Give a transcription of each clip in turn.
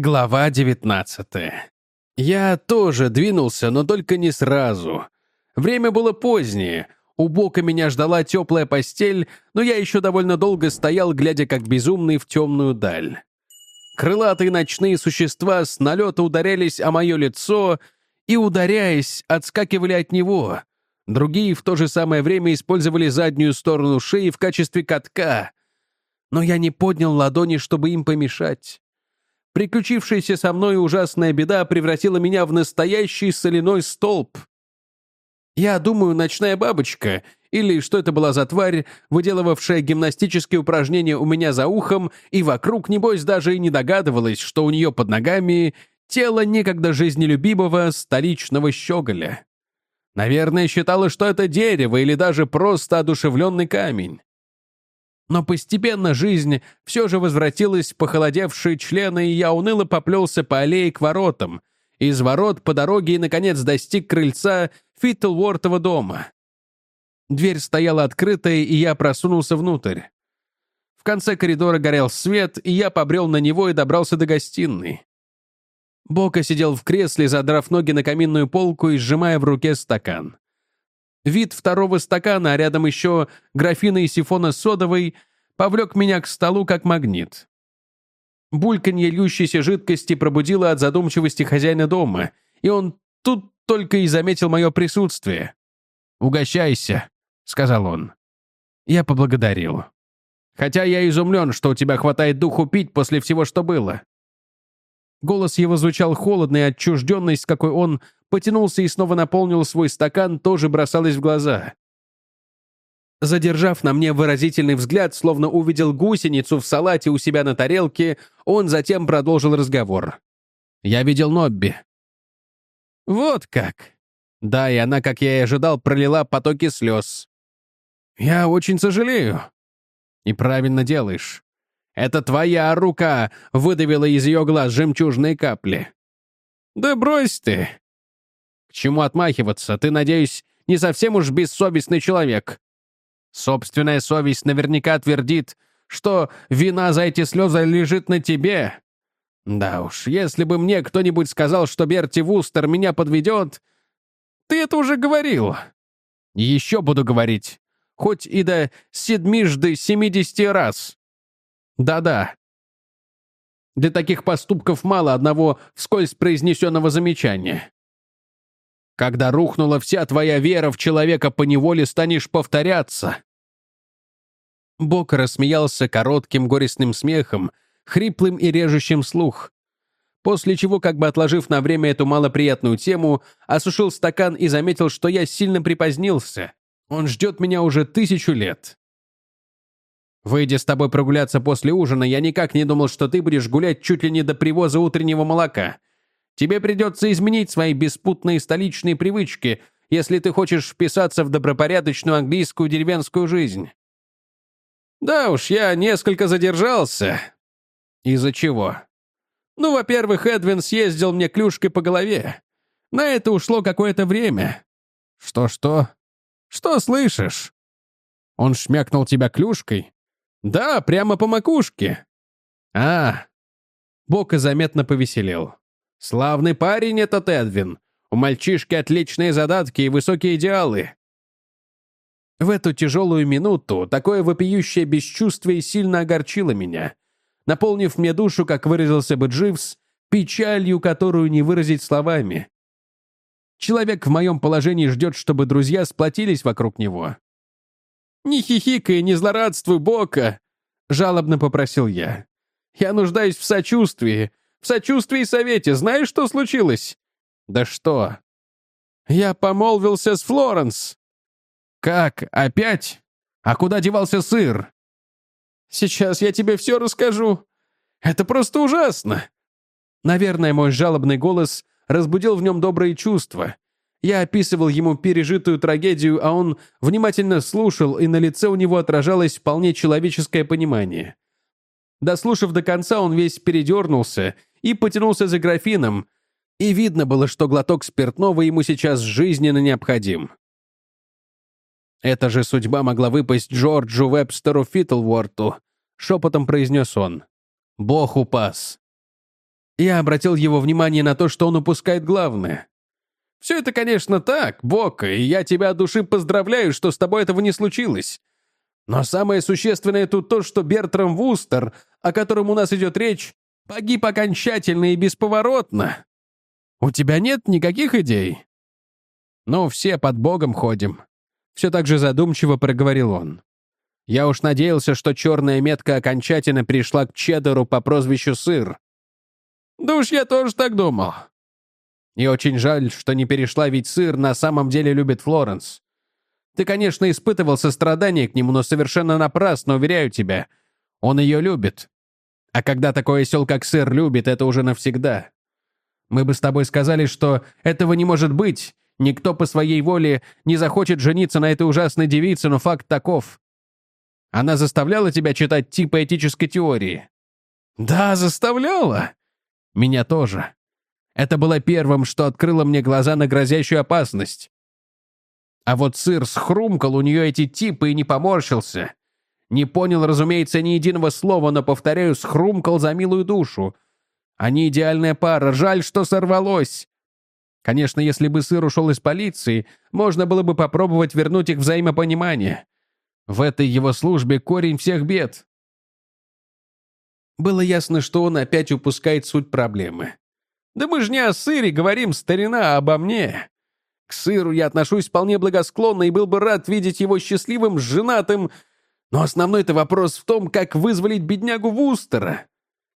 Глава 19. Я тоже двинулся, но только не сразу. Время было позднее. У бока меня ждала теплая постель, но я еще довольно долго стоял, глядя как безумный в темную даль. Крылатые ночные существа с налета ударялись о мое лицо и, ударяясь, отскакивали от него. Другие в то же самое время использовали заднюю сторону шеи в качестве катка. Но я не поднял ладони, чтобы им помешать. Приключившаяся со мной ужасная беда превратила меня в настоящий соляной столб. Я думаю, ночная бабочка, или что это была за тварь, выделывавшая гимнастические упражнения у меня за ухом, и вокруг, небось, даже и не догадывалась, что у нее под ногами тело некогда жизнелюбивого столичного щеголя. Наверное, считала, что это дерево или даже просто одушевленный камень. Но постепенно жизнь все же возвратилась в похолодевшие члены, и я уныло поплелся по аллее к воротам. Из ворот по дороге и, наконец, достиг крыльца Фиттлвортова дома. Дверь стояла открытая, и я просунулся внутрь. В конце коридора горел свет, и я побрел на него и добрался до гостиной. Бока сидел в кресле, задрав ноги на каминную полку и сжимая в руке стакан. Вид второго стакана, а рядом еще графина и сифона содовой, повлек меня к столу как магнит. Бульканье льющейся жидкости пробудило от задумчивости хозяина дома, и он тут только и заметил мое присутствие. «Угощайся», — сказал он. Я поблагодарил. «Хотя я изумлен, что у тебя хватает духу пить после всего, что было». Голос его звучал холодно, и отчужденность, какой он потянулся и снова наполнил свой стакан, тоже бросалась в глаза. Задержав на мне выразительный взгляд, словно увидел гусеницу в салате у себя на тарелке, он затем продолжил разговор. «Я видел Нобби». «Вот как!» Да, и она, как я и ожидал, пролила потоки слез. «Я очень сожалею». «И правильно делаешь. Это твоя рука выдавила из ее глаз жемчужные капли». «Да брось ты!» «К чему отмахиваться? Ты, надеюсь, не совсем уж бессовестный человек. Собственная совесть наверняка твердит, что вина за эти слезы лежит на тебе. Да уж, если бы мне кто-нибудь сказал, что Берти Вустер меня подведет... Ты это уже говорил. Еще буду говорить. Хоть и до седмижды семидесяти раз. Да-да. Для таких поступков мало одного вскользь произнесенного замечания. Когда рухнула вся твоя вера в человека, поневоле станешь повторяться». Бок рассмеялся коротким горестным смехом, хриплым и режущим слух. После чего, как бы отложив на время эту малоприятную тему, осушил стакан и заметил, что я сильно припозднился. Он ждет меня уже тысячу лет. Выйдя с тобой прогуляться после ужина, я никак не думал, что ты будешь гулять чуть ли не до привоза утреннего молока. Тебе придется изменить свои беспутные столичные привычки, если ты хочешь вписаться в добропорядочную английскую деревенскую жизнь. Да уж, я несколько задержался. Из-за чего? Ну, во-первых, Эдвин съездил мне клюшкой по голове. На это ушло какое-то время. Что-что? Что слышишь? Он шмякнул тебя клюшкой? Да, прямо по макушке. А, Бока заметно повеселел. Славный парень этот Эдвин. У мальчишки отличные задатки и высокие идеалы. В эту тяжелую минуту такое вопиющее бесчувствие сильно огорчило меня, наполнив мне душу, как выразился бы Дживс, печалью, которую не выразить словами. Человек в моем положении ждет, чтобы друзья сплотились вокруг него. «Не хихикай, не злорадствуй, Бока!» — жалобно попросил я. «Я нуждаюсь в сочувствии, в сочувствии и совете. Знаешь, что случилось?» «Да что?» «Я помолвился с Флоренс». «Как? Опять? А куда девался сыр?» «Сейчас я тебе все расскажу. Это просто ужасно!» Наверное, мой жалобный голос разбудил в нем добрые чувства. Я описывал ему пережитую трагедию, а он внимательно слушал, и на лице у него отражалось вполне человеческое понимание. Дослушав до конца, он весь передернулся и потянулся за графином, и видно было, что глоток спиртного ему сейчас жизненно необходим. «Эта же судьба могла выпасть Джорджу Вебстеру Фиттлворту», — шепотом произнес он. «Бог упас». Я обратил его внимание на то, что он упускает главное. Все это, конечно, так, Бока, и я тебя от души поздравляю, что с тобой этого не случилось. Но самое существенное тут то, что Бертрам Вустер, о котором у нас идет речь, погиб окончательно и бесповоротно. У тебя нет никаких идей? Ну, все под Богом ходим. Все так же задумчиво проговорил он. Я уж надеялся, что черная метка окончательно пришла к Чеддеру по прозвищу Сыр. Да уж я тоже так думал. И очень жаль, что не перешла, ведь Сыр на самом деле любит Флоренс. Ты, конечно, испытывал сострадание к нему, но совершенно напрасно, уверяю тебя. Он ее любит. А когда такой осел, как сыр, любит, это уже навсегда. Мы бы с тобой сказали, что этого не может быть. Никто по своей воле не захочет жениться на этой ужасной девице, но факт таков. Она заставляла тебя читать типа этической теории? Да, заставляла. Меня тоже. Это было первым, что открыло мне глаза на грозящую опасность. А вот сыр схрумкал у нее эти типы и не поморщился. Не понял, разумеется, ни единого слова, но, повторяю, схрумкал за милую душу. Они идеальная пара, жаль, что сорвалось. Конечно, если бы сыр ушел из полиции, можно было бы попробовать вернуть их взаимопонимание. В этой его службе корень всех бед. Было ясно, что он опять упускает суть проблемы. «Да мы же не о сыре говорим, старина, а обо мне. К сыру я отношусь вполне благосклонно и был бы рад видеть его счастливым, женатым. Но основной-то вопрос в том, как вызволить беднягу Вустера.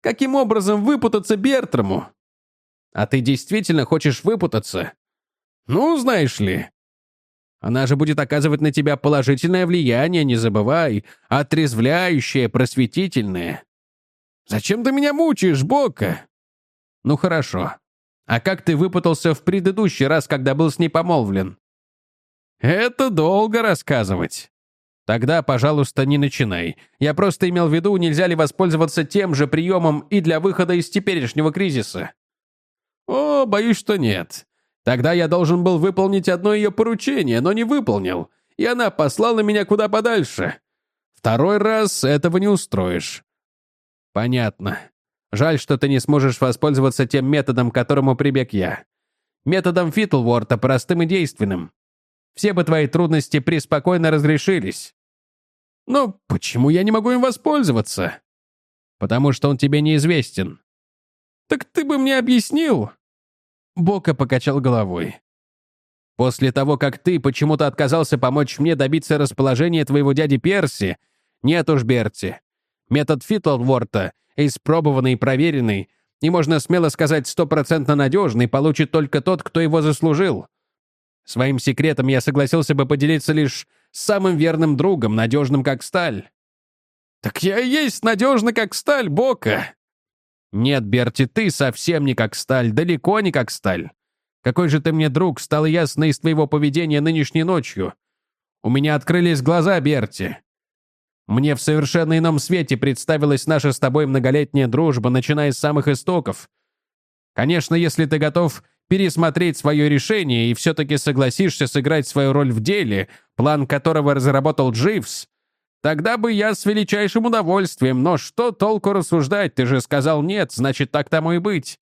Каким образом выпутаться Бертраму? А ты действительно хочешь выпутаться? Ну, знаешь ли. Она же будет оказывать на тебя положительное влияние, не забывай, отрезвляющее, просветительное. Зачем ты меня мучаешь, Бока? Ну хорошо. А как ты выпутался в предыдущий раз, когда был с ней помолвлен? Это долго рассказывать. Тогда, пожалуйста, не начинай. Я просто имел в виду, нельзя ли воспользоваться тем же приемом и для выхода из теперешнего кризиса. О, боюсь, что нет. Тогда я должен был выполнить одно ее поручение, но не выполнил, и она послала меня куда подальше. Второй раз этого не устроишь. Понятно. Жаль, что ты не сможешь воспользоваться тем методом, к которому прибег я. Методом Фитлворта, простым и действенным. Все бы твои трудности преспокойно разрешились. Но почему я не могу им воспользоваться? Потому что он тебе неизвестен. Так ты бы мне объяснил. Бока покачал головой. После того, как ты почему-то отказался помочь мне добиться расположения твоего дяди Перси, нет уж, Берти. Метод Фитлворта испробованный и проверенный, и, можно смело сказать, стопроцентно надежный, получит только тот, кто его заслужил. Своим секретом я согласился бы поделиться лишь с самым верным другом, надежным как сталь. «Так я и есть надежный как сталь, Бока!» «Нет, Берти, ты совсем не как сталь, далеко не как сталь. Какой же ты мне друг, стало ясно из твоего поведения нынешней ночью. У меня открылись глаза, Берти. Мне в совершенно ином свете представилась наша с тобой многолетняя дружба, начиная с самых истоков. Конечно, если ты готов пересмотреть свое решение и все-таки согласишься сыграть свою роль в деле, план которого разработал Дживс, тогда бы я с величайшим удовольствием, но что толку рассуждать, ты же сказал нет, значит, так тому и быть.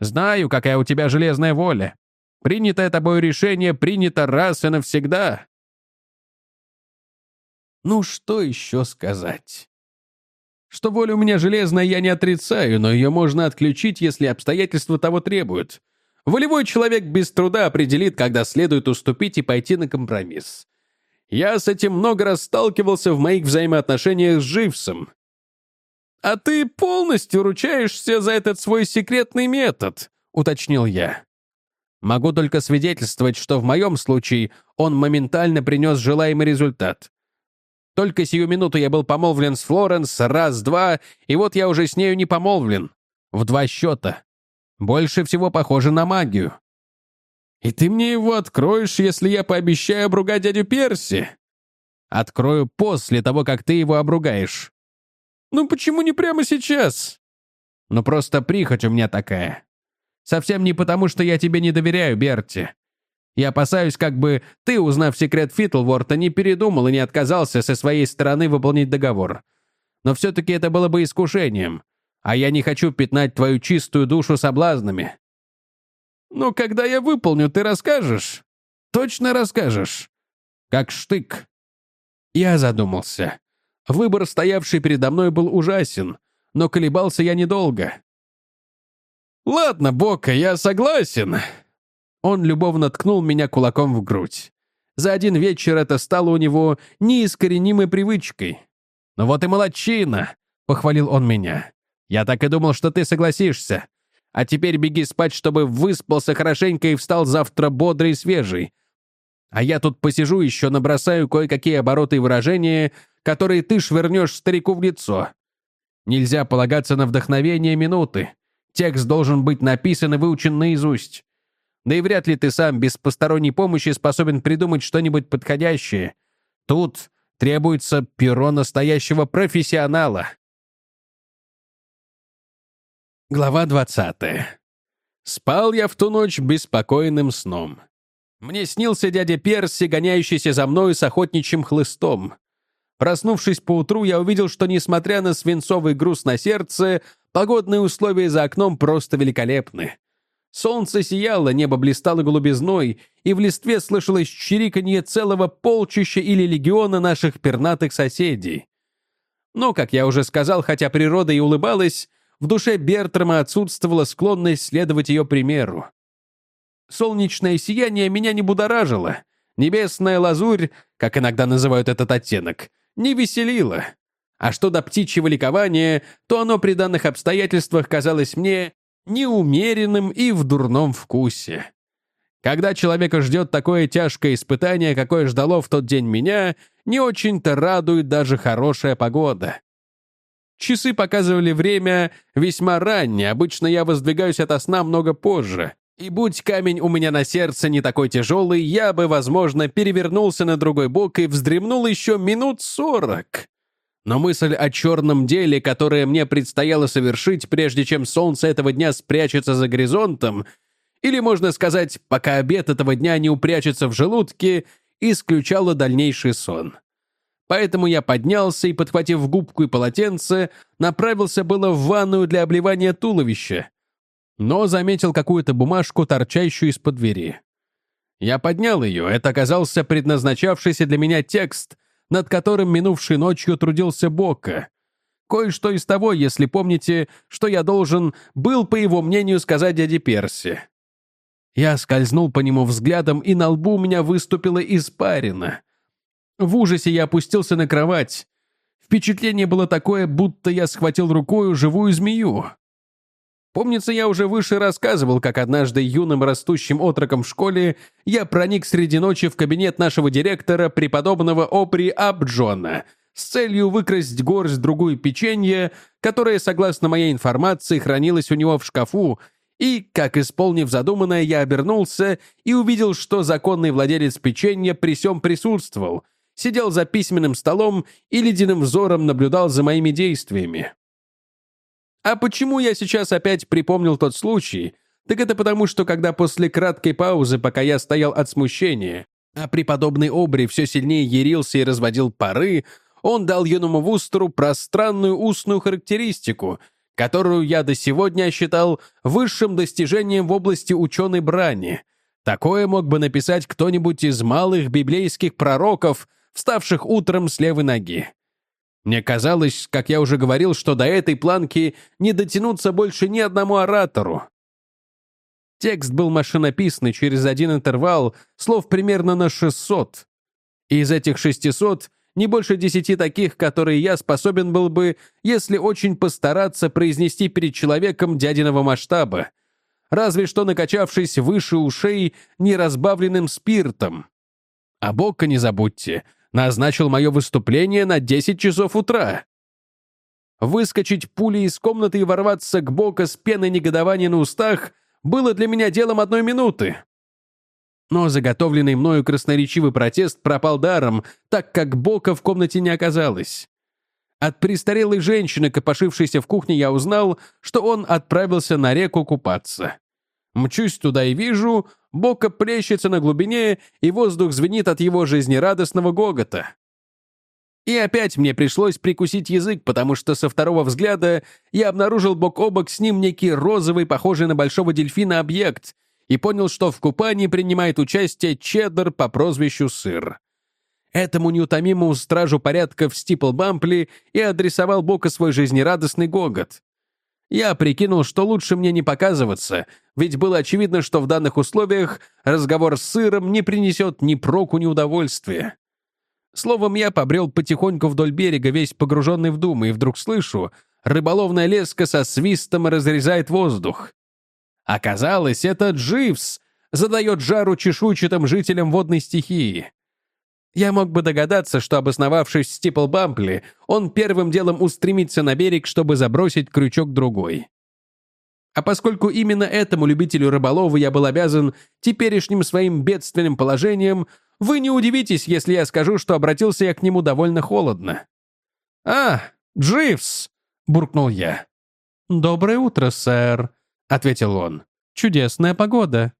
Знаю, какая у тебя железная воля. Принятое тобой решение принято раз и навсегда. Ну, что еще сказать? Что воля у меня железная, я не отрицаю, но ее можно отключить, если обстоятельства того требуют. Волевой человек без труда определит, когда следует уступить и пойти на компромисс. Я с этим много раз сталкивался в моих взаимоотношениях с Дживсом. «А ты полностью ручаешься за этот свой секретный метод», — уточнил я. Могу только свидетельствовать, что в моем случае он моментально принес желаемый результат. Только сию минуту я был помолвлен с Флоренс, раз-два, и вот я уже с нею не помолвлен. В два счета. Больше всего похоже на магию. И ты мне его откроешь, если я пообещаю обругать дядю Перси? Открою после того, как ты его обругаешь. Ну почему не прямо сейчас? Ну просто прихоть у меня такая. Совсем не потому, что я тебе не доверяю, Берти. Я опасаюсь, как бы ты, узнав секрет Фитлворта, не передумал и не отказался со своей стороны выполнить договор. Но все-таки это было бы искушением. а я не хочу пятнать твою чистую душу соблазнами. Ну, когда я выполню, ты расскажешь? Точно расскажешь? Как штык. Я задумался. Выбор, стоявший передо мной, был ужасен, но колебался я недолго. «Ладно, Бока, я согласен». Он любовно ткнул меня кулаком в грудь. За один вечер это стало у него неискоренимой привычкой. «Ну вот и молодчина!» — похвалил он меня. «Я так и думал, что ты согласишься. А теперь беги спать, чтобы выспался хорошенько и встал завтра бодрый и свежий. А я тут посижу еще, набросаю кое-какие обороты и выражения, которые ты швырнешь старику в лицо. Нельзя полагаться на вдохновение минуты. Текст должен быть написан и выучен наизусть. Да и вряд ли ты сам без посторонней помощи способен придумать что-нибудь подходящее. Тут требуется перо настоящего профессионала. Глава 20. Спал я в ту ночь беспокойным сном. Мне снился дядя Перси, гоняющийся за мною с охотничьим хлыстом. Проснувшись поутру, я увидел, что, несмотря на свинцовый груз на сердце, погодные условия за окном просто великолепны. Солнце сияло, небо блистало голубизной, и в листве слышалось чириканье целого полчища или легиона наших пернатых соседей. Но, как я уже сказал, хотя природа и улыбалась, в душе Бертрама отсутствовала склонность следовать ее примеру. Солнечное сияние меня не будоражило. Небесная лазурь, как иногда называют этот оттенок, не веселила. А что до птичьего ликования, то оно при данных обстоятельствах казалось мне неумеренным и в дурном вкусе. Когда человека ждет такое тяжкое испытание, какое ждало в тот день меня, не очень-то радует даже хорошая погода. Часы показывали время весьма раннее, обычно я воздвигаюсь ото сна много позже. И будь камень у меня на сердце не такой тяжелый, я бы, возможно, перевернулся на другой бок и вздремнул еще минут сорок. Но мысль о черном деле, которое мне предстояло совершить, прежде чем солнце этого дня спрячется за горизонтом, или, можно сказать, пока обед этого дня не упрячется в желудке, исключала дальнейший сон. Поэтому я поднялся и, подхватив губку и полотенце, направился было в ванную для обливания туловища, но заметил какую-то бумажку, торчащую из-под двери. Я поднял ее, это оказался предназначавшийся для меня текст, над которым минувшей ночью трудился Бока. Кое-что из того, если помните, что я должен был, по его мнению, сказать дяде Перси. Я скользнул по нему взглядом, и на лбу у меня выступила испарина. В ужасе я опустился на кровать. Впечатление было такое, будто я схватил рукою живую змею. Помнится, я уже выше рассказывал, как однажды юным растущим отроком в школе я проник среди ночи в кабинет нашего директора, преподобного Опри Абджона, с целью выкрасть горсть другую печенье, которое, согласно моей информации, хранилось у него в шкафу, и, как исполнив задуманное, я обернулся и увидел, что законный владелец печенья при всем присутствовал, сидел за письменным столом и ледяным взором наблюдал за моими действиями. А почему я сейчас опять припомнил тот случай? Так это потому, что когда после краткой паузы, пока я стоял от смущения, а преподобный Обри все сильнее ярился и разводил пары, он дал юному Вустеру пространную устную характеристику, которую я до сегодня считал высшим достижением в области ученой брани. Такое мог бы написать кто-нибудь из малых библейских пророков, вставших утром с левой ноги. Мне казалось, как я уже говорил, что до этой планки не дотянуться больше ни одному оратору. Текст был машинописный через один интервал, слов примерно на 600. И из этих 600 не больше десяти таких, которые я способен был бы, если очень постараться, произнести перед человеком дядиного масштаба, разве что накачавшись выше ушей неразбавленным спиртом. А Бока не забудьте, назначил мое выступление на 10 часов утра. Выскочить пулей из комнаты и ворваться к Бока с пеной негодования на устах было для меня делом одной минуты. Но заготовленный мною красноречивый протест пропал даром, так как Бока в комнате не оказалось. От престарелой женщины, копошившейся в кухне, я узнал, что он отправился на реку купаться. Мчусь туда и вижу, Бока плещется на глубине, и воздух звенит от его жизнерадостного гогота. И опять мне пришлось прикусить язык, потому что со второго взгляда я обнаружил бок о бок с ним некий розовый, похожий на большого дельфина объект, и понял, что в купании принимает участие чеддер по прозвищу Сыр. Этому неутомимому стражу порядка в Стиплбампли и адресовал Бока свой жизнерадостный гогот. Я прикинул, что лучше мне не показываться, ведь было очевидно, что в данных условиях разговор с сыром не принесет ни проку, ни удовольствия. Словом, я побрел потихоньку вдоль берега, весь погруженный в думы, и вдруг слышу, рыболовная леска со свистом разрезает воздух. Оказалось, это Дживс задает жару чешуйчатым жителям водной стихии. Я мог бы догадаться, что, обосновавшись в Стиплбампли, он первым делом устремится на берег, чтобы забросить крючок другой. А поскольку именно этому любителю рыболова я был обязан теперешним своим бедственным положением, вы не удивитесь, если я скажу, что обратился я к нему довольно холодно. «А, Дживс!» — буркнул я. «Доброе утро, сэр», — ответил он. «Чудесная погода».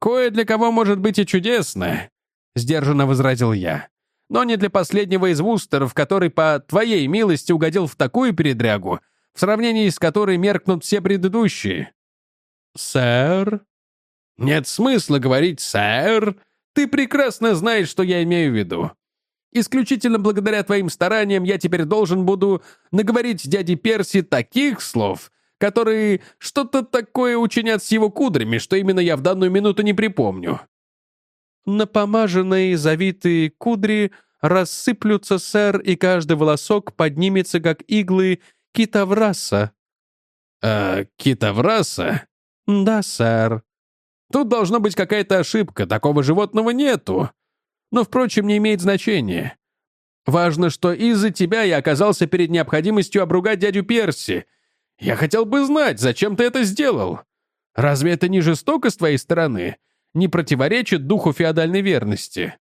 «Кое для кого может быть и чудесная», — сдержанно возразил я. «Но не для последнего из вустеров, который по твоей милости угодил в такую передрягу, в сравнении с которой меркнут все предыдущие». «Сэр?» «Нет смысла говорить «сэр». Ты прекрасно знаешь, что я имею в виду. Исключительно благодаря твоим стараниям я теперь должен буду наговорить дяде Перси таких слов, которые что-то такое учинят с его кудрями, что именно я в данную минуту не припомню. Напомаженные завитые кудри рассыплются, сэр, и каждый волосок поднимется, как иглы китавраса». «А, китавраса?» «Да, сэр». «Тут должна быть какая-то ошибка, такого животного нету. Но, впрочем, не имеет значения. Важно, что из-за тебя я оказался перед необходимостью обругать дядю Перси. Я хотел бы знать, зачем ты это сделал. Разве это не жестоко с твоей стороны? Не противоречит духу феодальной верности?»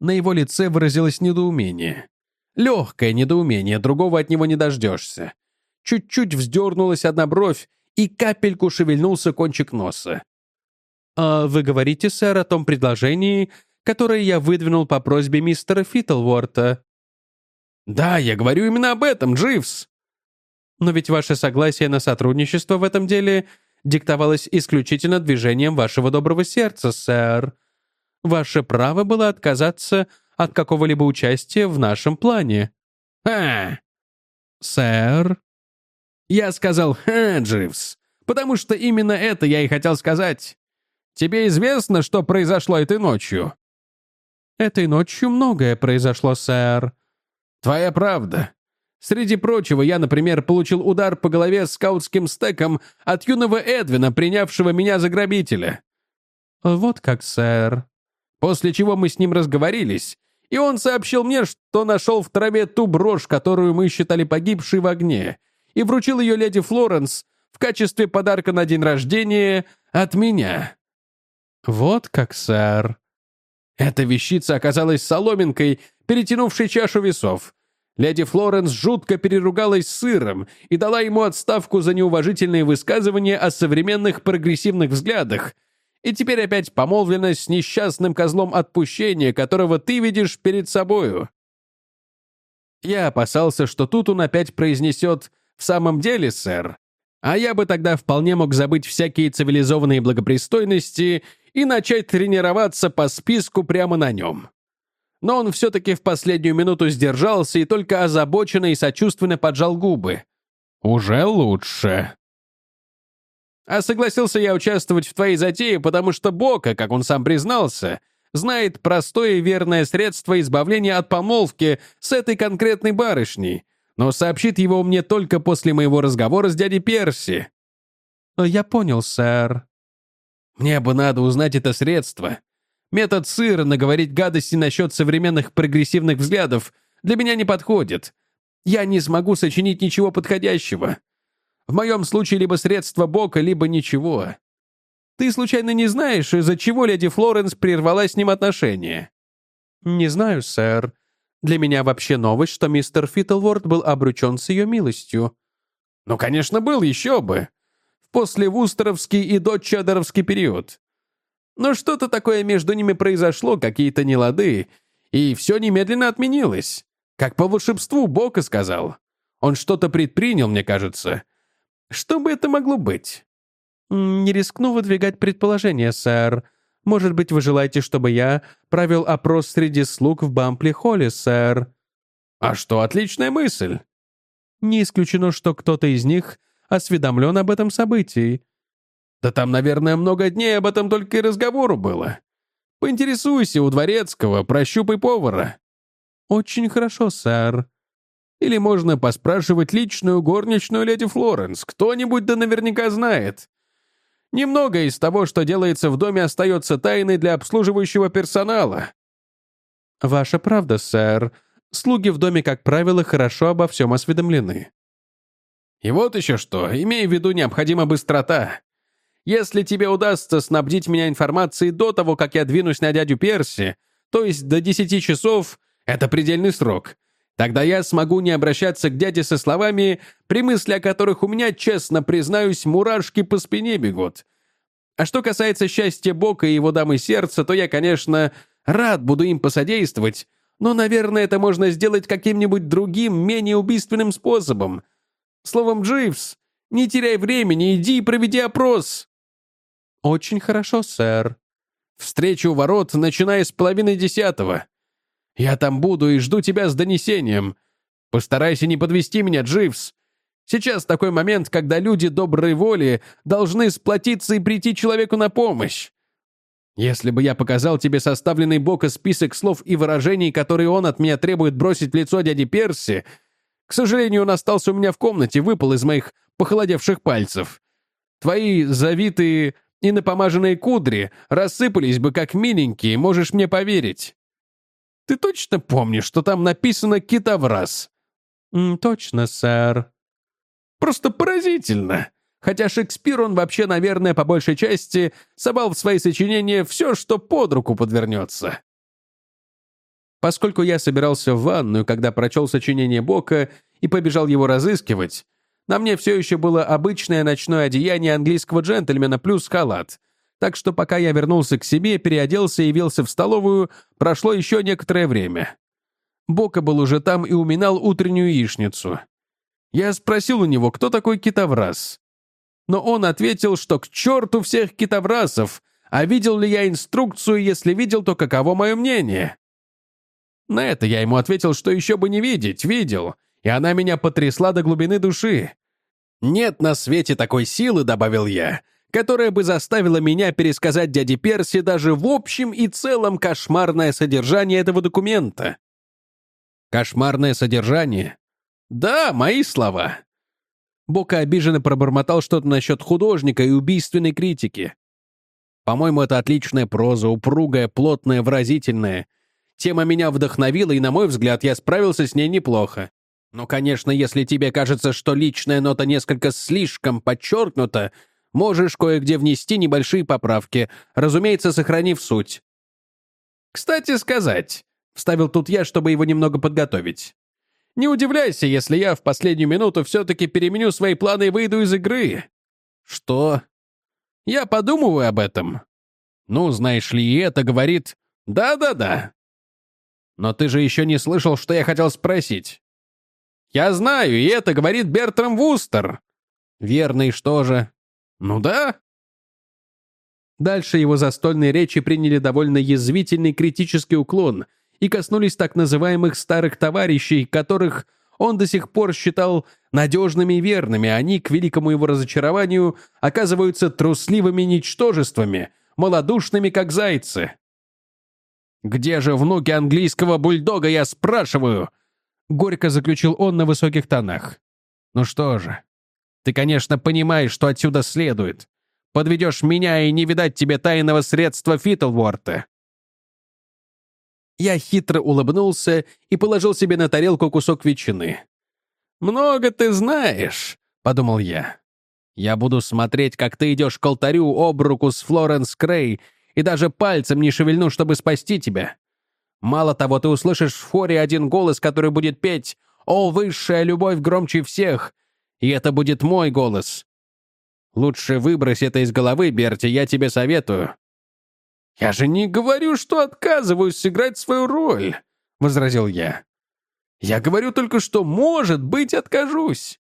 На его лице выразилось недоумение. Легкое недоумение, другого от него не дождешься. Чуть-чуть вздернулась одна бровь, и капельку шевельнулся кончик носа. «А вы говорите, сэр, о том предложении, которое я выдвинул по просьбе мистера Фиттлворта?» «Да, я говорю именно об этом, Дживс!» «Но ведь ваше согласие на сотрудничество в этом деле диктовалось исключительно движением вашего доброго сердца, сэр. Ваше право было отказаться от какого-либо участия в нашем плане». «А!» «Сэр?» Я сказал «Ха, Дживс», потому что именно это я и хотел сказать. Тебе известно, что произошло этой ночью?» «Этой ночью многое произошло, сэр». «Твоя правда. Среди прочего, я, например, получил удар по голове скаутским стеком от юного Эдвина, принявшего меня за грабителя». «Вот как, сэр». После чего мы с ним разговорились, и он сообщил мне, что нашел в траве ту брошь, которую мы считали погибшей в огне, и вручил ее леди Флоренс в качестве подарка на день рождения от меня. Вот как, сэр. Эта вещица оказалась соломинкой, перетянувшей чашу весов. Леди Флоренс жутко переругалась с сыром и дала ему отставку за неуважительные высказывания о современных прогрессивных взглядах, и теперь опять помолвлена с несчастным козлом отпущения, которого ты видишь перед собою. Я опасался, что тут он опять произнесет «В самом деле, сэр». А я бы тогда вполне мог забыть всякие цивилизованные благопристойности и начать тренироваться по списку прямо на нем. Но он все-таки в последнюю минуту сдержался и только озабоченно и сочувственно поджал губы. «Уже лучше». А согласился я участвовать в твоей затее, потому что Бока, как он сам признался, знает простое и верное средство избавления от помолвки с этой конкретной барышней, но сообщит его мне только после моего разговора с дядей Перси». «Я понял, сэр». «Мне бы надо узнать это средство. Метод сыра наговорить гадости насчет современных прогрессивных взглядов для меня не подходит. Я не смогу сочинить ничего подходящего. В моем случае либо средство Бока, либо ничего. Ты случайно не знаешь, из-за чего леди Флоренс прервала с ним отношения?» «Не знаю, сэр. Для меня вообще новость, что мистер Фиттлворд был обручен с ее милостью». «Ну, конечно, был, еще бы. В послевустеровский и дочадоровский период. Но что-то такое между ними произошло, какие-то нелады, и все немедленно отменилось. Как по волшебству Бока сказал. Он что-то предпринял, мне кажется. Что бы это могло быть? «Не рискну выдвигать предположение, сэр. Может быть, вы желаете, чтобы я провел опрос среди слуг в Бампли-холле, сэр?» «А что, отличная мысль!» «Не исключено, что кто-то из них осведомлен об этом событии». «Да там, наверное, много дней об этом только и разговору было. Поинтересуйся у дворецкого, прощупай повара». «Очень хорошо, сэр». Или можно поспрашивать личную горничную леди Флоренс. Кто-нибудь да наверняка знает. Немного из того, что делается в доме, остается тайной для обслуживающего персонала». «Ваша правда, сэр. Слуги в доме, как правило, хорошо обо всем осведомлены». «И вот еще что. Имея в виду, необходима быстрота. Если тебе удастся снабдить меня информацией до того, как я двинусь на дядю Перси, то есть до десяти часов, это предельный срок, тогда я смогу не обращаться к дяде со словами, при мысли о которых у меня, честно признаюсь, мурашки по спине бегут. А что касается счастья Бока и его дамы сердца, то я, конечно, рад буду им посодействовать, но, наверное, это можно сделать каким-нибудь другим, менее убийственным способом. Словом, Дживс, не теряй времени, иди и проведи опрос. «Очень хорошо, сэр». «Встречу ворот, начиная с половины десятого. Я там буду и жду тебя с донесением. Постарайся не подвести меня, Дживс. Сейчас такой момент, когда люди доброй воли должны сплотиться и прийти человеку на помощь. Если бы я показал тебе составленный Бока список слов и выражений, которые он от меня требует бросить в лицо дяди Перси, к сожалению, он остался у меня в комнате, выпал из моих похолодевших пальцев. Твои завитые и напомаженные кудри рассыпались бы как миленькие, можешь мне поверить. Ты точно помнишь, что там написано «китовраз»?» «Точно, сэр». «Просто поразительно. Хотя Шекспир, он вообще, наверное, по большей части собал в свои сочинения все, что под руку подвернется». Поскольку я собирался в ванную, когда прочел сочинение Бока и побежал его разыскивать, на мне все еще было обычное ночное одеяние английского джентльмена плюс халат. Так что пока я вернулся к себе, переоделся и явился в столовую, прошло еще некоторое время. Бока был уже там и уминал утреннюю яичницу. Я спросил у него, кто такой китовраз. Но он ответил, что к черту всех китовразов, а видел ли я инструкцию, если видел, то каково мое мнение? На это я ему ответил, что еще бы не видеть, видел, и она меня потрясла до глубины души. «Нет на свете такой силы», — добавил я, которая бы заставила меня пересказать дяде Перси даже в общем и целом кошмарное содержание этого документа. Кошмарное содержание? Да, мои слова. Бока обиженно пробормотал что-то насчет художника и убийственной критики. По-моему, это отличная проза, упругая, плотная, выразительная. Тема меня вдохновила, и, на мой взгляд, я справился с ней неплохо. Но, конечно, если тебе кажется, что личная нота несколько слишком подчеркнута, можешь кое-где внести небольшие поправки, разумеется, сохранив суть. «Кстати сказать», — вставил тут я, чтобы его немного подготовить. «Не удивляйся, если я в последнюю минуту все-таки переменю свои планы и выйду из игры». «Что?» «Я подумываю об этом». «Ну, знаешь ли, и это говорит...» «Да-да-да». «Но ты же еще не слышал, что я хотел спросить». «Я знаю, и это говорит Бертрам Вустер». «Верно, и что же?» «Ну да». Дальше его застольные речи приняли довольно язвительный критический уклон и коснулись так называемых старых товарищей, которых он до сих пор считал надежными и верными, а они, к великому его разочарованию, оказываются трусливыми ничтожествами, малодушными, как зайцы. «Где же внуки английского бульдога, я спрашиваю?» Горько заключил он на высоких тонах. «Ну что же, ты, конечно, понимаешь, что отсюда следует. Подведешь меня, и не видать тебе тайного средства Фитлворта». Я хитро улыбнулся и положил себе на тарелку кусок ветчины. «Много ты знаешь», — подумал я. «Я буду смотреть, как ты идешь к алтарю об руку с Флоренс Крей и даже пальцем не шевельну, чтобы спасти тебя. Мало того, ты услышишь в хоре один голос, который будет петь «О, высшая любовь громче всех!» И это будет мой голос. Лучше выбрось это из головы, Берти, я тебе советую. «Я же не говорю, что отказываюсь сыграть свою роль», — возразил я. «Я говорю только, что, может быть, откажусь».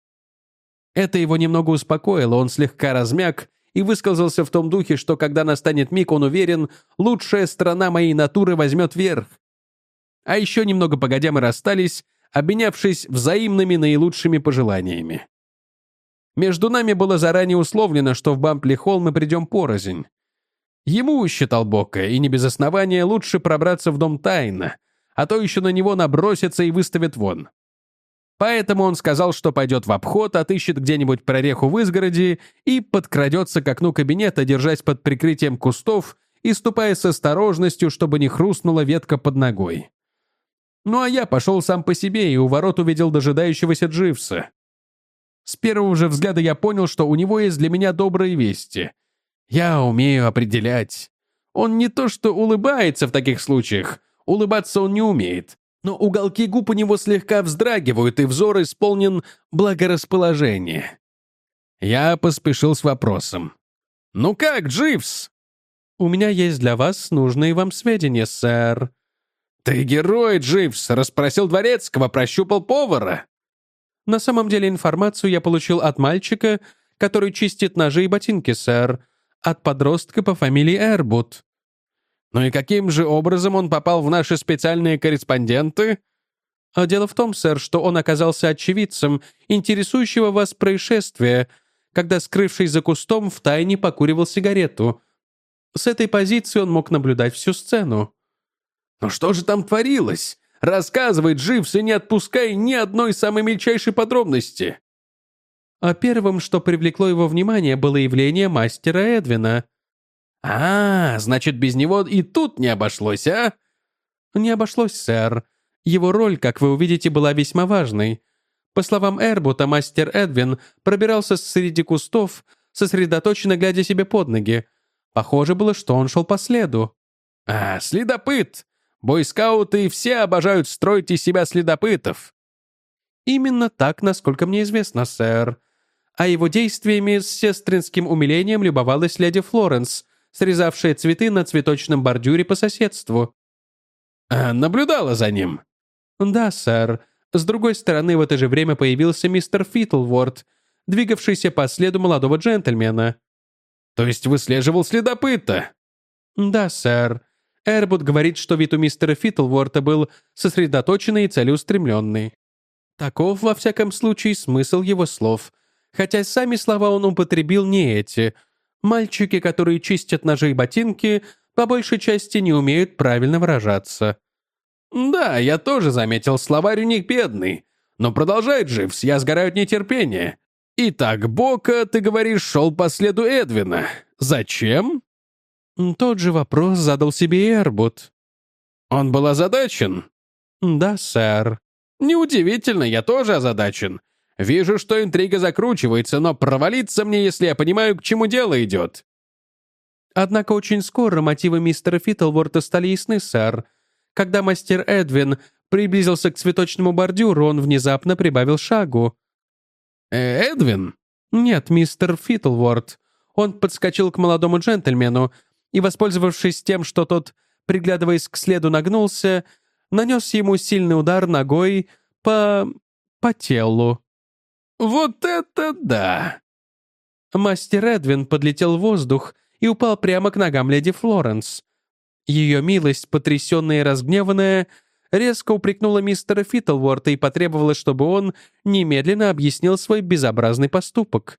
Это его немного успокоило, он слегка размяк и высказался в том духе, что когда настанет миг, он уверен, лучшая сторона моей натуры возьмет верх. А еще немного погодя мы расстались, обменявшись взаимными наилучшими пожеланиями. Между нами было заранее условлено, что в Бампли-холл мы придем порознь. Ему, считал Бока, и не без основания, лучше пробраться в дом тайно, а то еще на него набросятся и выставят вон. Поэтому он сказал, что пойдет в обход, отыщет где-нибудь прореху в изгороди и подкрадется к окну кабинета, держась под прикрытием кустов и ступая с осторожностью, чтобы не хрустнула ветка под ногой. Ну а я пошел сам по себе и у ворот увидел дожидающегося Дживса. С первого же взгляда я понял, что у него есть для меня добрые вести. Я умею определять. Он не то что улыбается в таких случаях, улыбаться он не умеет, но уголки губ у него слегка вздрагивают, и взор исполнен благорасположения. Я поспешил с вопросом. «Ну как, Дживс?» «У меня есть для вас нужные вам сведения, сэр». «Ты герой, Дживс!» — расспросил дворецкого, прощупал повара. «На самом деле информацию я получил от мальчика, который чистит ножи и ботинки, сэр от подростка по фамилии Эрбут. Ну и каким же образом он попал в наши специальные корреспонденты? А дело в том, сэр, что он оказался очевидцем интересующего вас происшествия, когда, скрывшись за кустом, втайне покуривал сигарету. С этой позиции он мог наблюдать всю сцену. «Но что же там творилось? Рассказывай, Дживс, и не отпускай ни одной самой мельчайшей подробности!» а первым, что привлекло его внимание, было явление мастера Эдвина. «А, значит, без него и тут не обошлось, а?» «Не обошлось, сэр. Его роль, как вы увидите, была весьма важной. По словам Эрбута, мастер Эдвин пробирался среди кустов, сосредоточенно глядя себе под ноги. Похоже было, что он шел по следу». «А, следопыт! Бойскауты все обожают строить из себя следопытов». «Именно так, насколько мне известно, сэр а его действиями с сестринским умилением любовалась леди Флоренс, срезавшая цветы на цветочном бордюре по соседству. А, наблюдала за ним? Да, сэр. С другой стороны, в это же время появился мистер Фитлворд, двигавшийся по следу молодого джентльмена. То есть выслеживал следопыта? Да, сэр. Эрбут говорит, что вид у мистера Фитлворта был сосредоточенный и целеустремленный. Таков, во всяком случае, смысл его слов — хотя сами слова он употребил не эти. Мальчики, которые чистят ножи и ботинки, по большей части не умеют правильно выражаться. «Да, я тоже заметил, словарь у них бедный. Но продолжай, Дживс, я сгораю от нетерпения. Итак, Бока, ты говоришь, шел по следу Эдвина. Зачем?» Тот же вопрос задал себе Эрбут. «Он был озадачен?» «Да, сэр». «Неудивительно, я тоже озадачен. Вижу, что интрига закручивается, но провалиться мне, если я понимаю, к чему дело идет». Однако очень скоро мотивы мистера Фиттлворта стали ясны, сэр. Когда мастер Эдвин приблизился к цветочному бордюру, он внезапно прибавил шагу. «Э, «Эдвин?» «Нет, мистер Фиттлворт. Он подскочил к молодому джентльмену и, воспользовавшись тем, что тот, приглядываясь к следу, нагнулся, нанес ему сильный удар ногой по... по телу. «Вот это да!» Мастер Эдвин подлетел в воздух и упал прямо к ногам леди Флоренс. Ее милость, потрясенная и разгневанная, резко упрекнула мистера Фиттлворта и потребовала, чтобы он немедленно объяснил свой безобразный поступок.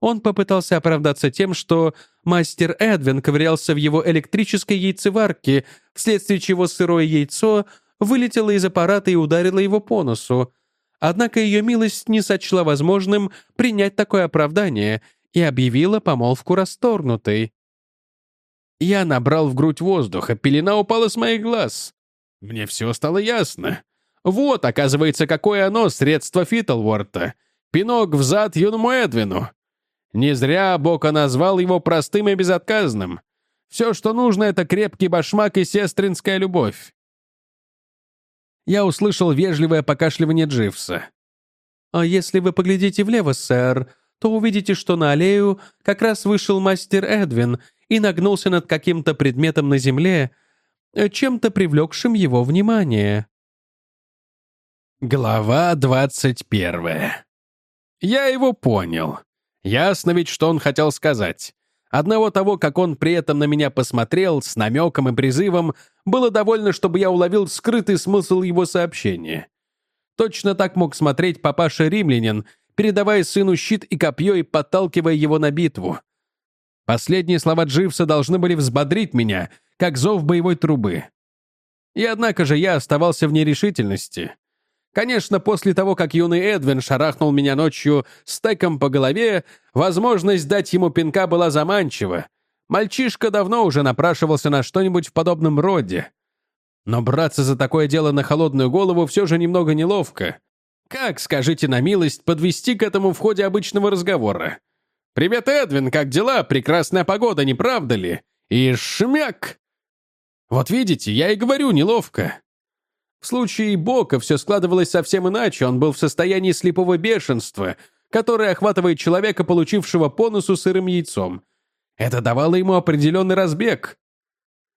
Он попытался оправдаться тем, что мастер Эдвин ковырялся в его электрической яйцеварке, вследствие чего сырое яйцо вылетело из аппарата и ударило его по носу. Однако ее милость не сочла возможным принять такое оправдание и объявила помолвку расторгнутой. Я набрал в грудь воздуха, пелена упала с моих глаз. Мне все стало ясно. Вот, оказывается, какое оно средство Фитлворта. Пинок в зад юному Эдвину. Не зря Бока назвал его простым и безотказным. Все, что нужно, это крепкий башмак и сестринская любовь я услышал вежливое покашливание Дживса. «А если вы поглядите влево, сэр, то увидите, что на аллею как раз вышел мастер Эдвин и нагнулся над каким-то предметом на земле, чем-то привлекшим его внимание. Глава двадцать первая. Я его понял. Ясно ведь, что он хотел сказать. Одного того, как он при этом на меня посмотрел, с намеком и призывом, было довольно, чтобы я уловил скрытый смысл его сообщения. Точно так мог смотреть папаша-римлянин, передавая сыну щит и копье и подталкивая его на битву. Последние слова Дживса должны были взбодрить меня, как зов боевой трубы. И однако же я оставался в нерешительности. Конечно, после того, как юный Эдвин шарахнул меня ночью стеком по голове, возможность дать ему пинка была заманчива. Мальчишка давно уже напрашивался на что-нибудь в подобном роде. Но браться за такое дело на холодную голову все же немного неловко. Как, скажите на милость, подвести к этому в ходе обычного разговора? «Привет, Эдвин, как дела? Прекрасная погода, не правда ли?» И шмяк! Вот видите, я и говорю, неловко. В случае Бока все складывалось совсем иначе, он был в состоянии слепого бешенства, которое охватывает человека, получившего по носу сырым яйцом. Это давало ему определенный разбег.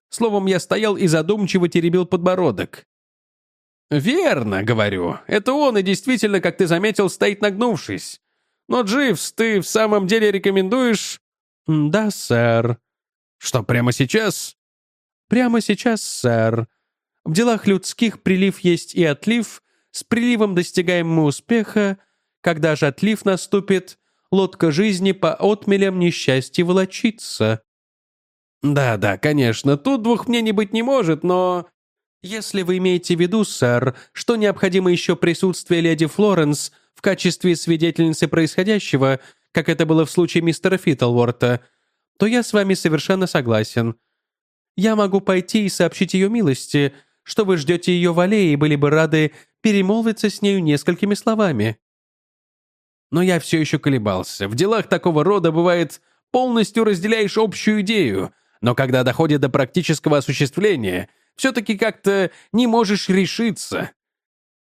Словом, я стоял и задумчиво теребил подбородок. «Верно, — говорю, — это он и действительно, как ты заметил, стоит нагнувшись. Но, Дживс, ты в самом деле рекомендуешь...» «Да, сэр». «Что, прямо сейчас?» «Прямо сейчас, сэр. В делах людских прилив есть и отлив. С приливом достигаем мы успеха. Когда же отлив наступит, лодка жизни по отмелям несчастья волочится». «Да-да, конечно, тут двух мнений быть не может, но...» «Если вы имеете в виду, сэр, что необходимо еще присутствие леди Флоренс в качестве свидетельницы происходящего, как это было в случае мистера Фиттлворта, то я с вами совершенно согласен. Я могу пойти и сообщить ее милости, что вы ждете ее в аллее и были бы рады перемолвиться с нею несколькими словами». Но я все еще колебался. В делах такого рода бывает полностью разделяешь общую идею — но когда доходит до практического осуществления, все-таки как-то не можешь решиться.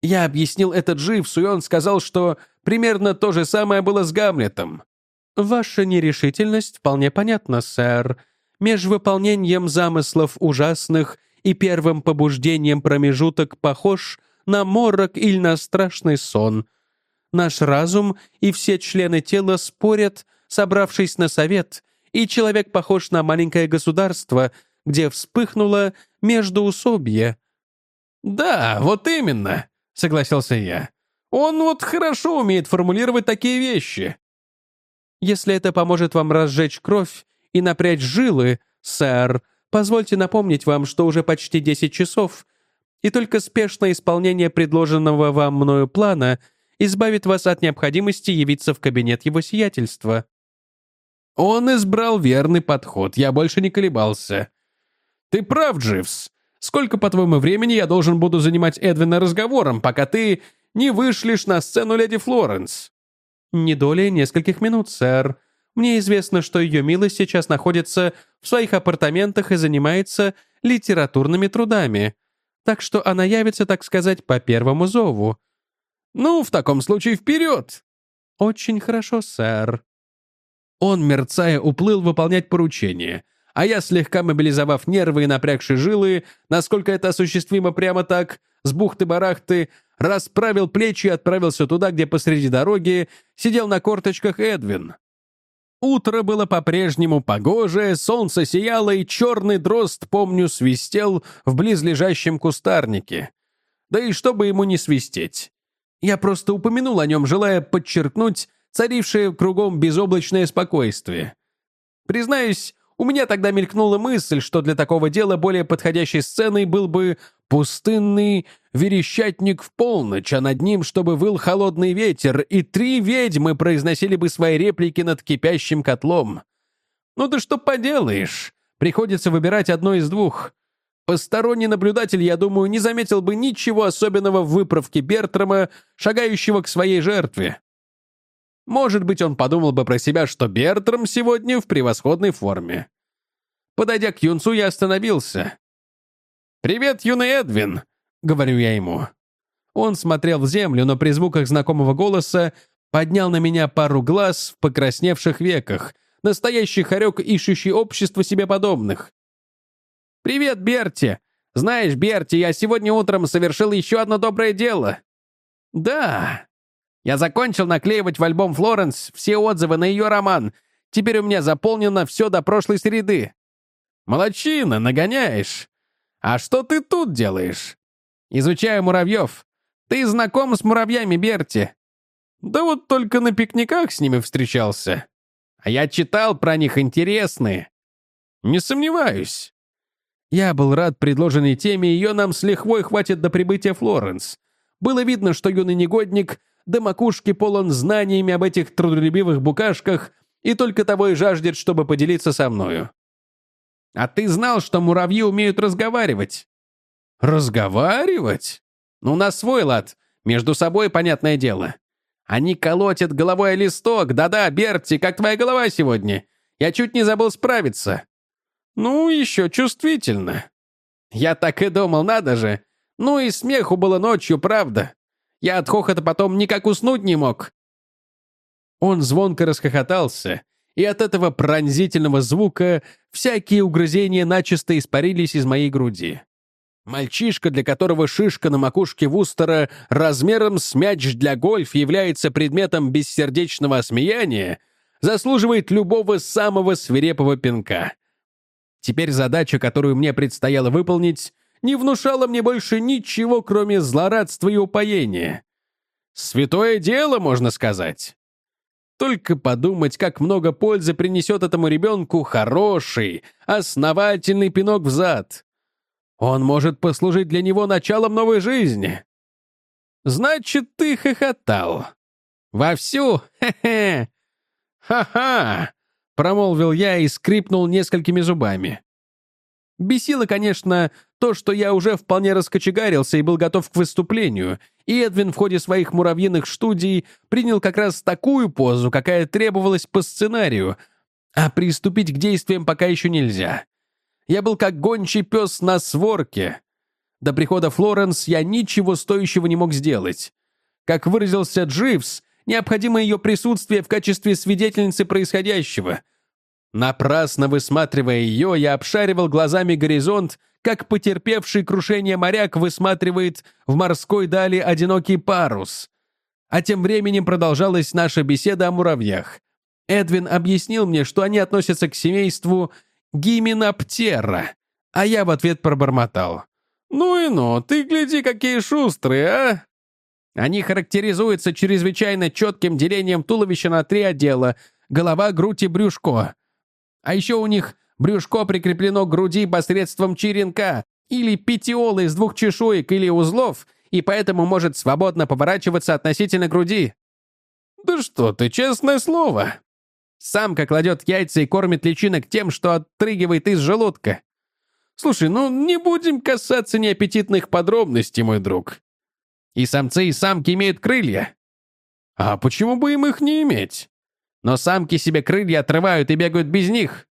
Я объяснил это Дживсу, и он сказал, что примерно то же самое было с Гамлетом. «Ваша нерешительность вполне понятна, сэр. Меж выполнением замыслов ужасных и первым побуждением промежуток похож на морок или на страшный сон. Наш разум и все члены тела спорят, собравшись на совет, и человек похож на маленькое государство, где вспыхнуло междоусобье». «Да, вот именно», — согласился я. «Он вот хорошо умеет формулировать такие вещи». «Если это поможет вам разжечь кровь и напрячь жилы, сэр, позвольте напомнить вам, что уже почти 10 часов, и только спешное исполнение предложенного вам мною плана избавит вас от необходимости явиться в кабинет его сиятельства». Он избрал верный подход, я больше не колебался. «Ты прав, Дживс. Сколько, по-твоему, времени я должен буду занимать Эдвина разговором, пока ты не вышлешь на сцену леди Флоренс?» «Не долей нескольких минут, сэр. Мне известно, что ее милость сейчас находится в своих апартаментах и занимается литературными трудами. Так что она явится, так сказать, по первому зову». «Ну, в таком случае вперед!» «Очень хорошо, сэр». Он, мерцая, уплыл выполнять поручение, а я, слегка мобилизовав нервы и напрягши жилы, насколько это осуществимо прямо так, с бухты-барахты, расправил плечи и отправился туда, где посреди дороги сидел на корточках Эдвин. Утро было по-прежнему погожее, солнце сияло, и черный дрозд, помню, свистел в близлежащем кустарнике. Да и чтобы ему не свистеть. Я просто упомянул о нем, желая подчеркнуть, царившее кругом безоблачное спокойствие. Признаюсь, у меня тогда мелькнула мысль, что для такого дела более подходящей сценой был бы пустынный верещатник в полночь, а над ним, чтобы выл холодный ветер, и три ведьмы произносили бы свои реплики над кипящим котлом. Ну да что поделаешь, приходится выбирать одно из двух. Посторонний наблюдатель, я думаю, не заметил бы ничего особенного в выправке Бертрама, шагающего к своей жертве. Может быть, он подумал бы про себя, что Бертрам сегодня в превосходной форме. Подойдя к юнцу, я остановился. «Привет, юный Эдвин!» — говорю я ему. Он смотрел в землю, но при звуках знакомого голоса поднял на меня пару глаз в покрасневших веках, Настоящий хорек, ищущий общество себе подобных. «Привет, Берти! Знаешь, Берти, я сегодня утром совершил еще одно доброе дело». «Да. Я закончил наклеивать в альбом Флоренс все отзывы на ее роман. Теперь у меня заполнено все до прошлой среды». «Молодчина, нагоняешь. А что ты тут делаешь?» «Изучаю муравьев. Ты знаком с муравьями, Берти?» «Да вот только на пикниках с ними встречался. А я читал про них интересные». «Не сомневаюсь». Я был рад предложенной теме, ее нам с лихвой хватит до прибытия Флоренс. Было видно, что юный негодник до макушки полон знаниями об этих трудолюбивых букашках и только того и жаждет, чтобы поделиться со мною. А ты знал, что муравьи умеют разговаривать? Разговаривать? Ну, на свой лад. Между собой, понятное дело. Они колотят головой о листок. Да-да, Берти, как твоя голова сегодня? Я чуть не забыл справиться. Ну, еще чувствительно. Я так и думал, надо же. Ну и смеху было ночью, правда. Я от хохота потом никак уснуть не мог. Он звонко расхохотался, и от этого пронзительного звука всякие угрызения начисто испарились из моей груди. Мальчишка, для которого шишка на макушке Вустера размером с мяч для гольф является предметом бессердечного осмеяния, заслуживает любого самого свирепого пинка. Теперь задача, которую мне предстояло выполнить, не внушала мне больше ничего, кроме злорадства и упоения. Святое дело, можно сказать. Только подумать, как много пользы принесет этому ребенку хороший, основательный пинок в зад. Он может послужить для него началом новой жизни. Значит, ты хохотал. Вовсю? Хе-хе. Ха-ха. Промолвил я и скрипнул несколькими зубами. Бесило, конечно, то, что я уже вполне раскочегарился и был готов к выступлению, и Эдвин в ходе своих муравьиных студий принял как раз такую позу, какая требовалась по сценарию, а приступить к действиям пока еще нельзя. Я был как гончий пес на сворке. До прихода Флоренс я ничего стоящего не мог сделать. Как выразился Дживс, необходимо ее присутствие в качестве свидетельницы происходящего. Напрасно высматривая ее, я обшаривал глазами горизонт, как потерпевший крушение моряк высматривает в морской дали одинокий парус. А тем временем продолжалась наша беседа о муравьях. Эдвин объяснил мне, что они относятся к семейству гименоптера, а я в ответ пробормотал. «Ну и ну, ты гляди, какие шустрые, а!» Они характеризуются чрезвычайно четким делением туловища на три отдела — голова, грудь и брюшко. А еще у них брюшко прикреплено к груди посредством черенка или петиолы из двух чешуек или узлов, и поэтому может свободно поворачиваться относительно груди. Да что ты, честное слово. Самка кладет яйца и кормит личинок тем, что отрыгивает из желудка. Слушай, ну не будем касаться неаппетитных подробностей, мой друг. И самцы, и самки имеют крылья. А почему бы им их не иметь? Но самки себе крылья отрывают и бегают без них.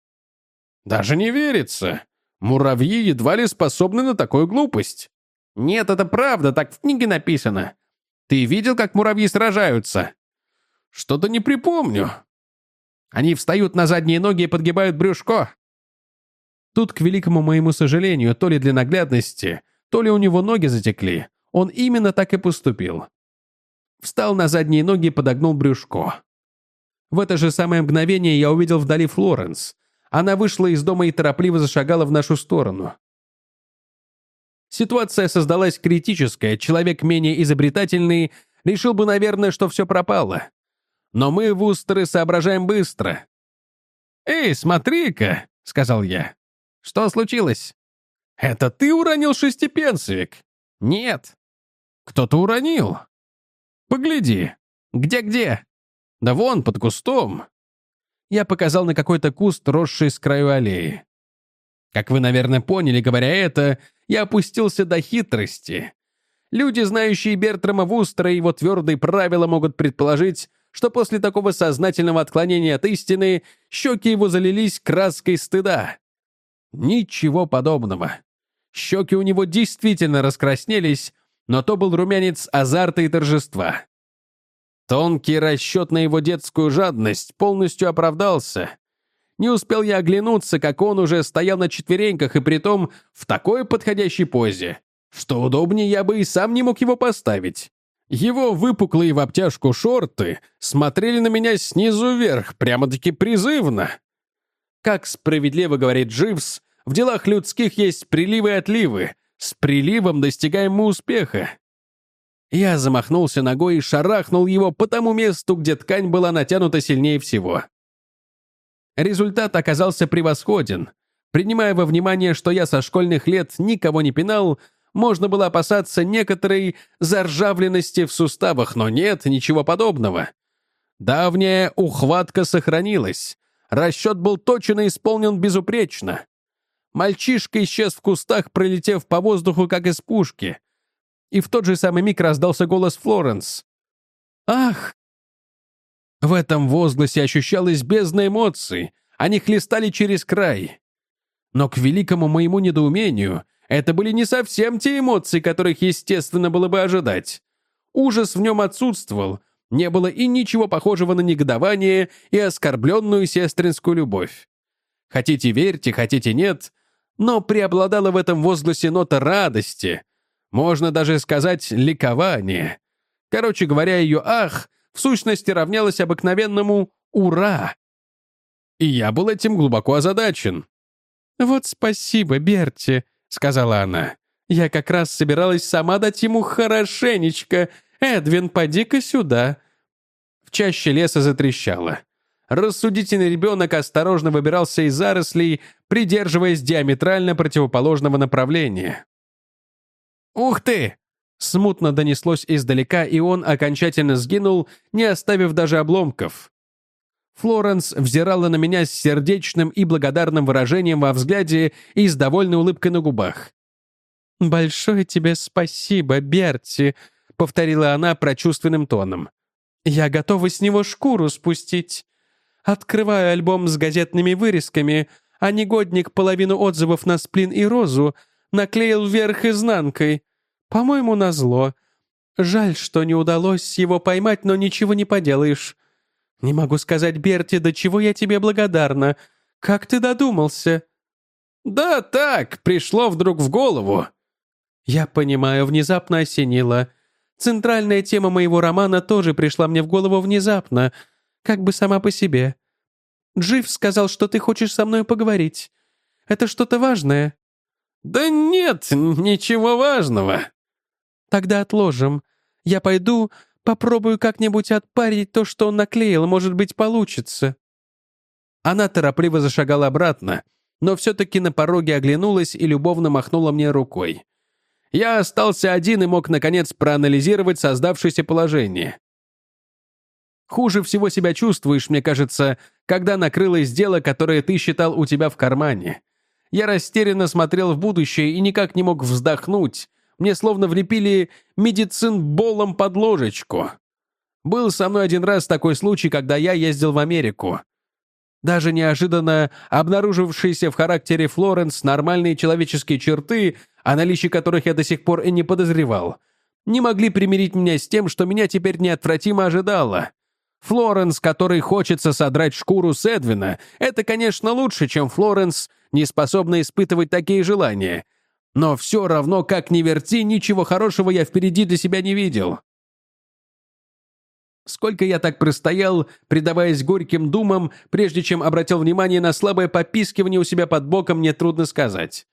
Даже не верится. Муравьи едва ли способны на такую глупость. Нет, это правда, так в книге написано. Ты видел, как муравьи сражаются? Что-то не припомню. Они встают на задние ноги и подгибают брюшко. Тут, к великому моему сожалению, то ли для наглядности, то ли у него ноги затекли, он именно так и поступил. Встал на задние ноги и подогнул брюшко. В это же самое мгновение я увидел вдали Флоренс. Она вышла из дома и торопливо зашагала в нашу сторону. Ситуация создалась критическая, человек менее изобретательный решил бы, наверное, что все пропало. Но мы, вустеры, соображаем быстро. «Эй, смотри-ка», — сказал я. «Что случилось?» «Это ты уронил шестипенсовик?» «Нет». «Кто-то уронил». «Погляди». «Где-где?» Да вон, под кустом!» Я показал на какой-то куст, росший с краю аллеи. Как вы, наверное, поняли, говоря это, я опустился до хитрости. Люди, знающие Бертрама Вустера и его твердые правила, могут предположить, что после такого сознательного отклонения от истины щеки его залились краской стыда. Ничего подобного. Щеки у него действительно раскраснелись, но то был румянец азарта и торжества. Тонкий расчет на его детскую жадность полностью оправдался. Не успел я оглянуться, как он уже стоял на четвереньках и притом в такой подходящей позе, что удобнее я бы и сам не мог его поставить. Его выпуклые в обтяжку шорты смотрели на меня снизу вверх, прямо-таки призывно. Как справедливо говорит Дживс, в делах людских есть приливы и отливы. С приливом достигаем мы успеха. Я замахнулся ногой и шарахнул его по тому месту, где ткань была натянута сильнее всего. Результат оказался превосходен. Принимая во внимание, что я со школьных лет никого не пинал, можно было опасаться некоторой заржавленности в суставах, но нет, ничего подобного. Давняя ухватка сохранилась. Расчет был точно исполнен безупречно. Мальчишка исчез в кустах, пролетев по воздуху, как из пушки. И в тот же самый миг раздался голос Флоренс. «Ах!» В этом возгласе ощущалась бездна эмоций. Они хлестали через край. Но к великому моему недоумению это были не совсем те эмоции, которых, естественно, было бы ожидать. Ужас в нем отсутствовал, не было и ничего похожего на негодование и оскорбленную сестринскую любовь. Хотите верьте, хотите нет, но преобладала в этом возгласе нота радости, можно даже сказать ликование. Короче говоря, ее «ах» в сущности равнялось обыкновенному «ура». И я был этим глубоко озадачен. «Вот спасибо, Берти», — сказала она. «Я как раз собиралась сама дать ему хорошенечко. Эдвин, поди-ка сюда». В чаще леса затрещало. Рассудительный ребенок осторожно выбирался из зарослей, придерживаясь диаметрально противоположного направления. «Ух ты!» Смутно донеслось издалека, и он окончательно сгинул, не оставив даже обломков. Флоренс взирала на меня с сердечным и благодарным выражением во взгляде и с довольной улыбкой на губах. «Большое тебе спасибо, Берти», — повторила она прочувственным тоном. «Я готова с него шкуру спустить. Открываю альбом с газетными вырезками, а негодник половину отзывов на сплин и розу наклеил вверх изнанкой. По-моему, назло. Жаль, что не удалось его поймать, но ничего не поделаешь. Не могу сказать, Берти, до чего я тебе благодарна. Как ты додумался?» «Да так, пришло вдруг в голову». «Я понимаю, внезапно осенило. Центральная тема моего романа тоже пришла мне в голову внезапно, как бы сама по себе. Джив сказал, что ты хочешь со мной поговорить. Это что-то важное?» «Да нет, ничего важного». «Тогда отложим. Я пойду, попробую как-нибудь отпарить то, что он наклеил, может быть, получится». Она торопливо зашагала обратно, но все-таки на пороге оглянулась и любовно махнула мне рукой. Я остался один и мог, наконец, проанализировать создавшееся положение. Хуже всего себя чувствуешь, мне кажется, когда накрылось дело, которое ты считал у тебя в кармане. Я растерянно смотрел в будущее и никак не мог вздохнуть. Мне словно влепили медицин-болом под ложечку. Был со мной один раз такой случай, когда я ездил в Америку. Даже неожиданно обнаружившиеся в характере Флоренс нормальные человеческие черты, о наличии которых я до сих пор и не подозревал, не могли примирить меня с тем, что меня теперь неотвратимо ожидало. Флоренс, которой хочется содрать шкуру с Эдвина, это, конечно, лучше, чем Флоренс, не способна испытывать такие желания. Но все равно, как ни верти, ничего хорошего я впереди для себя не видел. Сколько я так простоял, предаваясь горьким думам, прежде чем обратил внимание на слабое попискивание у себя под боком, мне трудно сказать.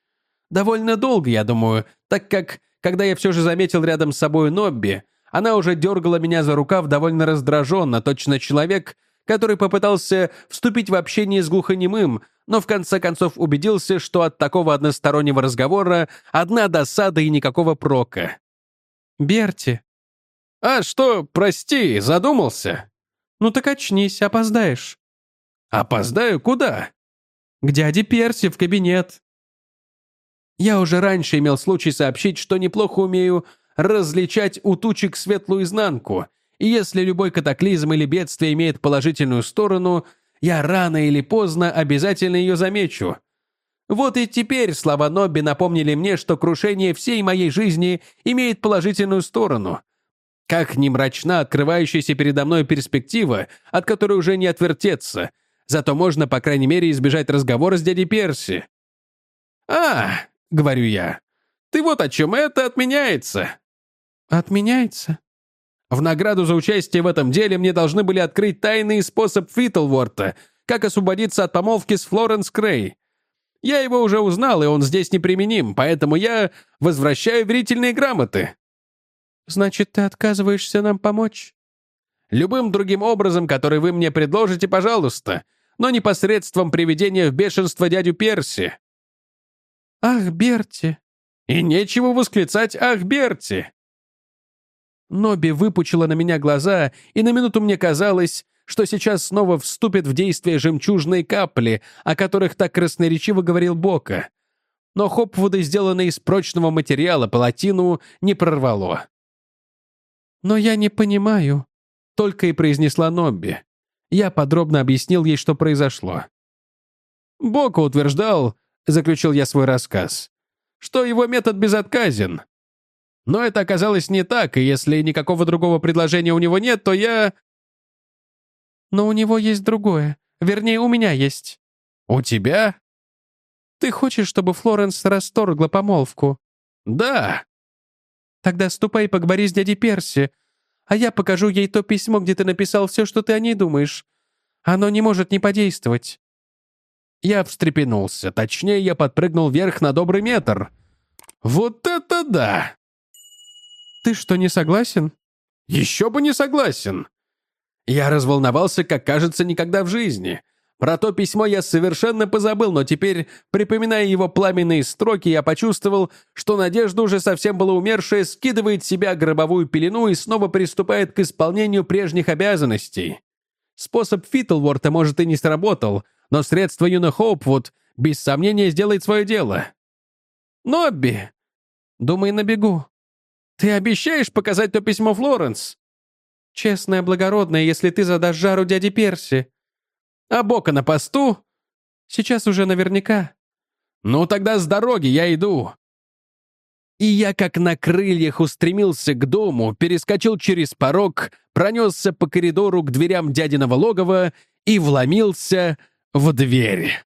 Довольно долго, я думаю, так как, когда я все же заметил рядом с собой Нобби, она уже дергала меня за рукав довольно раздраженно, точно человек, который попытался вступить в общение с глухонемым, но в конце концов убедился, что от такого одностороннего разговора одна досада и никакого прока. «Берти». «А что, прости, задумался?» «Ну так очнись, опоздаешь». «Опоздаю куда?» «К дяде Перси в кабинет». Я уже раньше имел случай сообщить, что неплохо умею различать у тучек светлую изнанку, и если любой катаклизм или бедствие имеет положительную сторону, я рано или поздно обязательно ее замечу. Вот и теперь слова Нобби напомнили мне, что крушение всей моей жизни имеет положительную сторону. Как ни мрачна открывающаяся передо мной перспектива, от которой уже не отвертеться, Зато можно, по крайней мере, избежать разговора с дядей Перси. «А, — говорю я, — ты вот о чем это отменяется». «Отменяется?» В награду за участие в этом деле мне должны были открыть тайный способ Фитлворта, как освободиться от помолвки с Флоренс Крей. Я его уже узнал, и он здесь неприменим, поэтому я возвращаю верительные грамоты». «Значит, ты отказываешься нам помочь?» «Любым другим образом, который вы мне предложите, пожалуйста, но не посредством приведения в бешенство дядю Перси». «Ах, Берти!» «И нечего восклицать «Ах, Берти!» Ноби выпучила на меня глаза, и на минуту мне казалось, что сейчас снова вступят в действие жемчужные капли, о которых так красноречиво говорил Бока. Но хопвуды, сделанные из прочного материала, палатину не прорвало. «Но я не понимаю», — только и произнесла Нобби. Я подробно объяснил ей, что произошло. Бока утверждал, — заключил я свой рассказ, — что его метод безотказен. Но это оказалось не так, и если никакого другого предложения у него нет, то я... Но у него есть другое. Вернее, у меня есть. У тебя? Ты хочешь, чтобы Флоренс расторгла помолвку? Да. Тогда ступай и поговори с дядей Перси, а я покажу ей то письмо, где ты написал все, что ты о ней думаешь. Оно не может не подействовать. Я встрепенулся, точнее, я подпрыгнул вверх на добрый метр. Вот это да! Ты что, не согласен? Еще бы не согласен. Я разволновался, как кажется, никогда в жизни. Про то письмо я совершенно позабыл, но теперь, припоминая его пламенные строки, я почувствовал, что Надежда, уже совсем была умершая, скидывает с себя гробовую пелену и снова приступает к исполнению прежних обязанностей. Способ Фитлворта, может, и не сработал, но средство Юна Хоупвуд без сомнения сделает свое дело. «Нобби!» «Думай на бегу». «Ты обещаешь показать то письмо Флоренс?» Честная, благородная, если ты задашь жару дяде Перси. А Бока на посту? Сейчас уже наверняка. Ну тогда с дороги я иду. И я как на крыльях устремился к дому, перескочил через порог, пронесся по коридору к дверям дядиного логова и вломился в дверь.